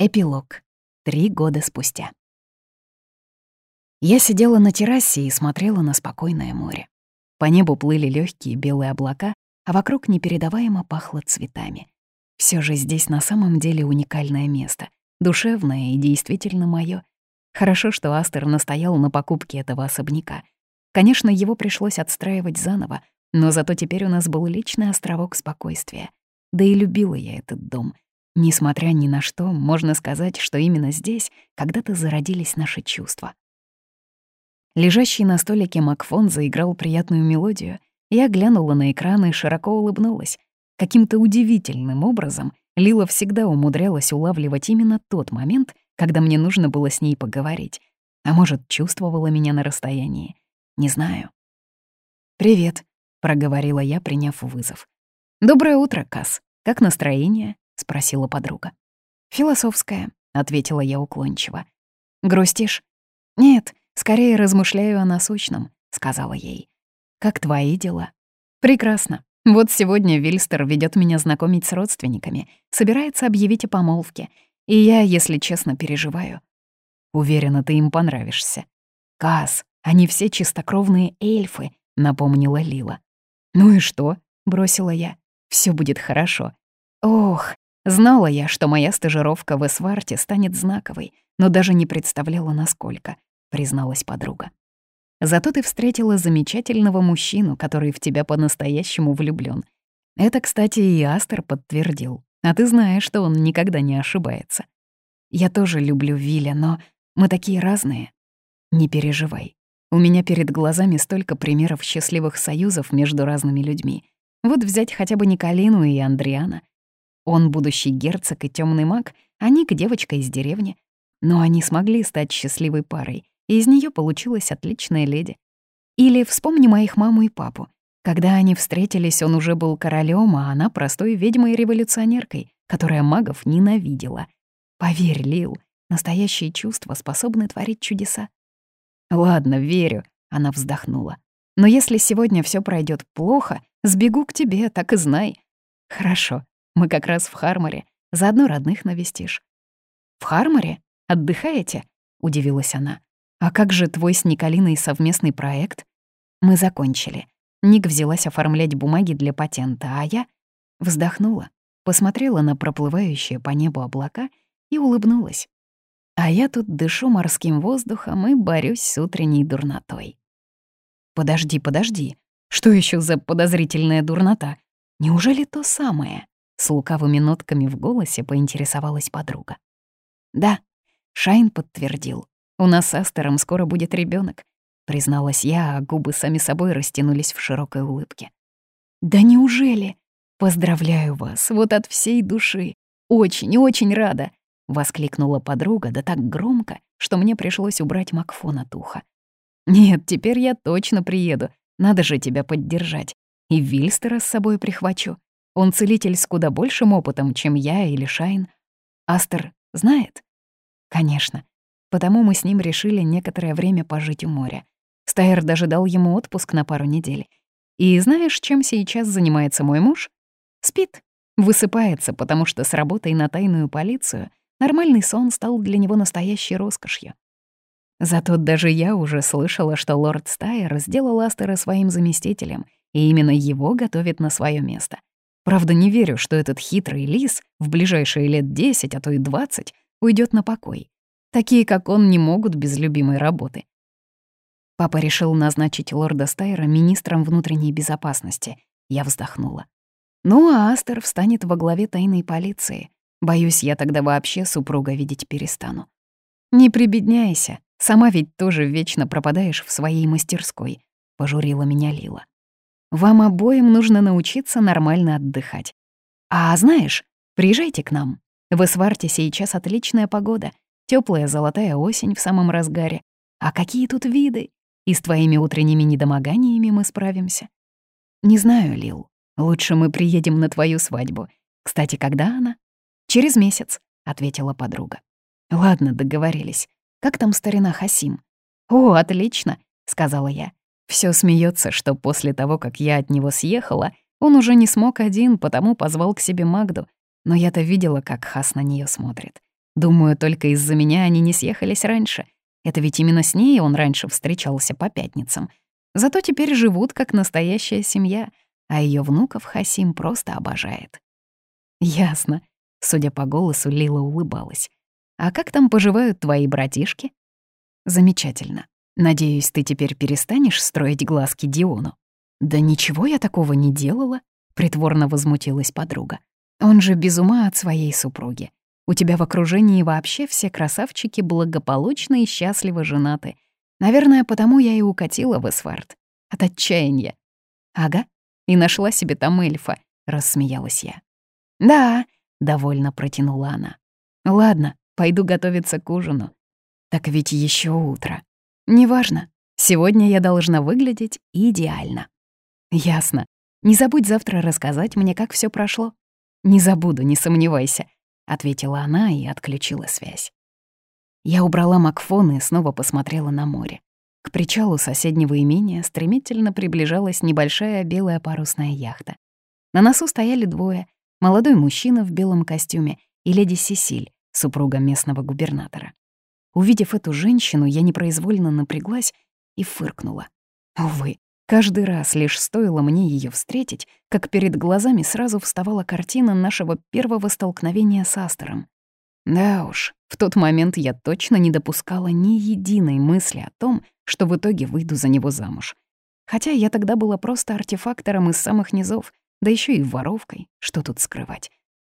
Эпилог. Три года спустя. Я сидела на террасе и смотрела на спокойное море. По небу плыли легкие белые облака, а вокруг непередаваемо пахло цветами. Все же здесь на самом деле уникальное место, душевное и действительно мое. Хорошо, что Астер настоял на покупке этого особняка. Конечно, его пришлось отстраивать заново, но зато теперь у нас был личный островок спокойствия. Да и любила я этот дом — Несмотря ни на что, можно сказать, что именно здесь когда-то зародились наши чувства. Лежащий на столике Макфон заиграл приятную мелодию. Я глянула на экран и широко улыбнулась. Каким-то удивительным образом Лила всегда умудрялась улавливать именно тот момент, когда мне нужно было с ней поговорить. А может, чувствовала меня на расстоянии. Не знаю. «Привет», — проговорила я, приняв вызов. «Доброе утро, Касс. Как настроение?» — спросила подруга. «Философская», — ответила я уклончиво. «Грустишь?» «Нет, скорее размышляю о насущном», — сказала ей. «Как твои дела?» «Прекрасно. Вот сегодня Вильстер ведет меня знакомить с родственниками, собирается объявить о помолвке, и я, если честно, переживаю. Уверена, ты им понравишься. Каз, они все чистокровные эльфы, напомнила Лила. Ну и что? бросила я. Все будет хорошо. Ох, Знала я, что моя стажировка в Эсварте станет знаковой, но даже не представляла, насколько, призналась подруга. Зато ты встретила замечательного мужчину, который в тебя по-настоящему влюблён. Это, кстати, и Астер подтвердил. А ты знаешь, что он никогда не ошибается. Я тоже люблю Виля, но мы такие разные. Не переживай. У меня перед глазами столько примеров счастливых союзов между разными людьми. Вот взять хотя бы Николину и Андриана. Он будущий герцог и темный маг, а Ник — девочка из деревни. Но они смогли стать счастливой парой, и из нее получилась отличная леди. Или вспомни моих маму и папу. Когда они встретились, он уже был королем, а она простой ведьмой-революционеркой, которая магов ненавидела. Поверь, Лил, настоящие чувства способны творить чудеса. «Ладно, верю», — она вздохнула. «Но если сегодня все пройдет плохо, сбегу к тебе, так и знай». «Хорошо», мы как раз в Харморе. Заодно родных навестишь». «В Харморе? Отдыхаете?» — удивилась она. «А как же твой с Николиной совместный проект?» «Мы закончили. Ник взялась оформлять бумаги для патента, а я...» Вздохнула, посмотрела на проплывающие по небу облака и улыбнулась. А я тут дышу морским воздухом и борюсь с утренней дурнотой. «Подожди, подожди. Что еще за подозрительная дурнота? Неужели то самое?» С лукавыми нотками в голосе поинтересовалась подруга. «Да», — Шайн подтвердил. «У нас с Астером скоро будет ребенок, призналась я, а губы сами собой растянулись в широкой улыбке. «Да неужели? Поздравляю вас, вот от всей души. Очень-очень рада!» — воскликнула подруга, да так громко, что мне пришлось убрать Макфон от уха. «Нет, теперь я точно приеду. Надо же тебя поддержать. И Вильстера с собой прихвачу. Он целитель с куда большим опытом, чем я или Шайн. Астер знает? Конечно. Потому мы с ним решили некоторое время пожить у моря. Стайер даже дал ему отпуск на пару недель. И знаешь, чем сейчас занимается мой муж? Спит. Высыпается, потому что с работой на тайную полицию нормальный сон стал для него настоящей роскошью. Зато даже я уже слышала, что лорд Стайер сделал Астера своим заместителем, и именно его готовит на свое место. Правда, не верю, что этот хитрый лис в ближайшие лет 10, а то и 20 уйдет на покой. Такие, как он, не могут без любимой работы. Папа решил назначить лорда Стайра министром внутренней безопасности. Я вздохнула. Ну, а Астер встанет во главе тайной полиции. Боюсь, я тогда вообще супруга видеть перестану. Не прибедняйся, сама ведь тоже вечно пропадаешь в своей мастерской, пожурила меня Лила. Вам обоим нужно научиться нормально отдыхать. А знаешь, приезжайте к нам. В Эсварте сейчас отличная погода, теплая золотая осень в самом разгаре. А какие тут виды? И с твоими утренними недомоганиями мы справимся. Не знаю, Лил. Лучше мы приедем на твою свадьбу. Кстати, когда она? Через месяц, ответила подруга. Ладно, договорились. Как там старина Хасим? О, отлично, сказала я. Все смеется, что после того, как я от него съехала, он уже не смог один, потому позвал к себе Магду. Но я-то видела, как Хас на нее смотрит. Думаю, только из-за меня они не съехались раньше. Это ведь именно с ней он раньше встречался по пятницам. Зато теперь живут как настоящая семья, а ее внуков Хасим просто обожает. Ясно. Судя по голосу, Лила улыбалась. «А как там поживают твои братишки?» «Замечательно. Надеюсь, ты теперь перестанешь строить глазки Диону?» «Да ничего я такого не делала», — притворно возмутилась подруга. «Он же без ума от своей супруги. У тебя в окружении вообще все красавчики благополучно и счастливо женаты. Наверное, потому я и укатила в Эсвард. От отчаяния». «Ага, и нашла себе там эльфа», — рассмеялась я. «Да», — довольно протянула она. «Ладно, пойду готовиться к ужину. Так ведь еще утро. Неважно, сегодня я должна выглядеть идеально». «Ясно. Не забудь завтра рассказать мне, как все прошло». «Не забуду, не сомневайся», — ответила она и отключила связь. Я убрала Макфон и снова посмотрела на море. К причалу соседнего имения стремительно приближалась небольшая белая парусная яхта. На носу стояли двое — молодой мужчина в белом костюме и леди Сесиль, супруга местного губернатора. Увидев эту женщину, я непроизвольно напряглась и фыркнула. Увы, каждый раз лишь стоило мне ее встретить, как перед глазами сразу вставала картина нашего первого столкновения с Астером. Да уж, в тот момент я точно не допускала ни единой мысли о том, что в итоге выйду за него замуж. Хотя я тогда была просто артефактором из самых низов, да еще и воровкой, что тут скрывать.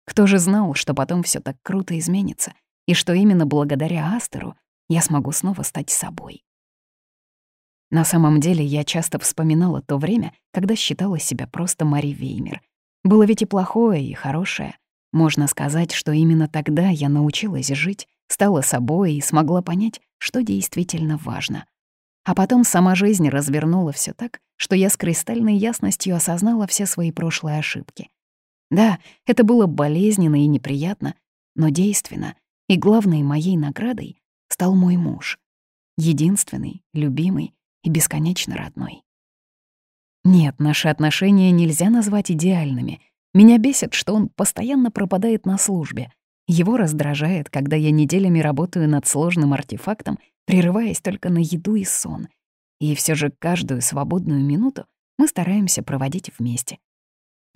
Кто же знал, что потом все так круто изменится, и что именно благодаря Астеру я смогу снова стать собой. На самом деле я часто вспоминала то время, когда считала себя просто Мари Веймер. Было ведь и плохое, и хорошее. Можно сказать, что именно тогда я научилась жить, стала собой и смогла понять, что действительно важно. А потом сама жизнь развернула все так, что я с кристальной ясностью осознала все свои прошлые ошибки. Да, это было болезненно и неприятно, но действенно, и главной моей наградой стал мой муж. Единственный, любимый и бесконечно родной. Нет, наши отношения нельзя назвать идеальными — меня бесит, что он постоянно пропадает на службе. Его раздражает, когда я неделями работаю над сложным артефактом, прерываясь только на еду и сон. И все же каждую свободную минуту мы стараемся проводить вместе.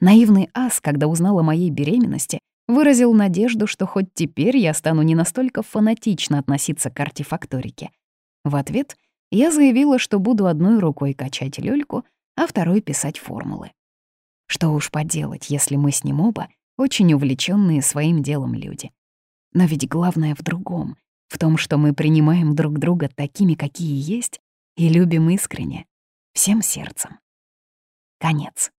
Наивный ас, когда узнал о моей беременности, выразил надежду, что хоть теперь я стану не настолько фанатично относиться к артефакторике. В ответ я заявила, что буду одной рукой качать люльку, а второй писать формулы. Что уж поделать, если мы с ним оба очень увлеченные своим делом люди. Но ведь главное в другом, в том, что мы принимаем друг друга такими, какие есть, и любим искренне, всем сердцем. Конец.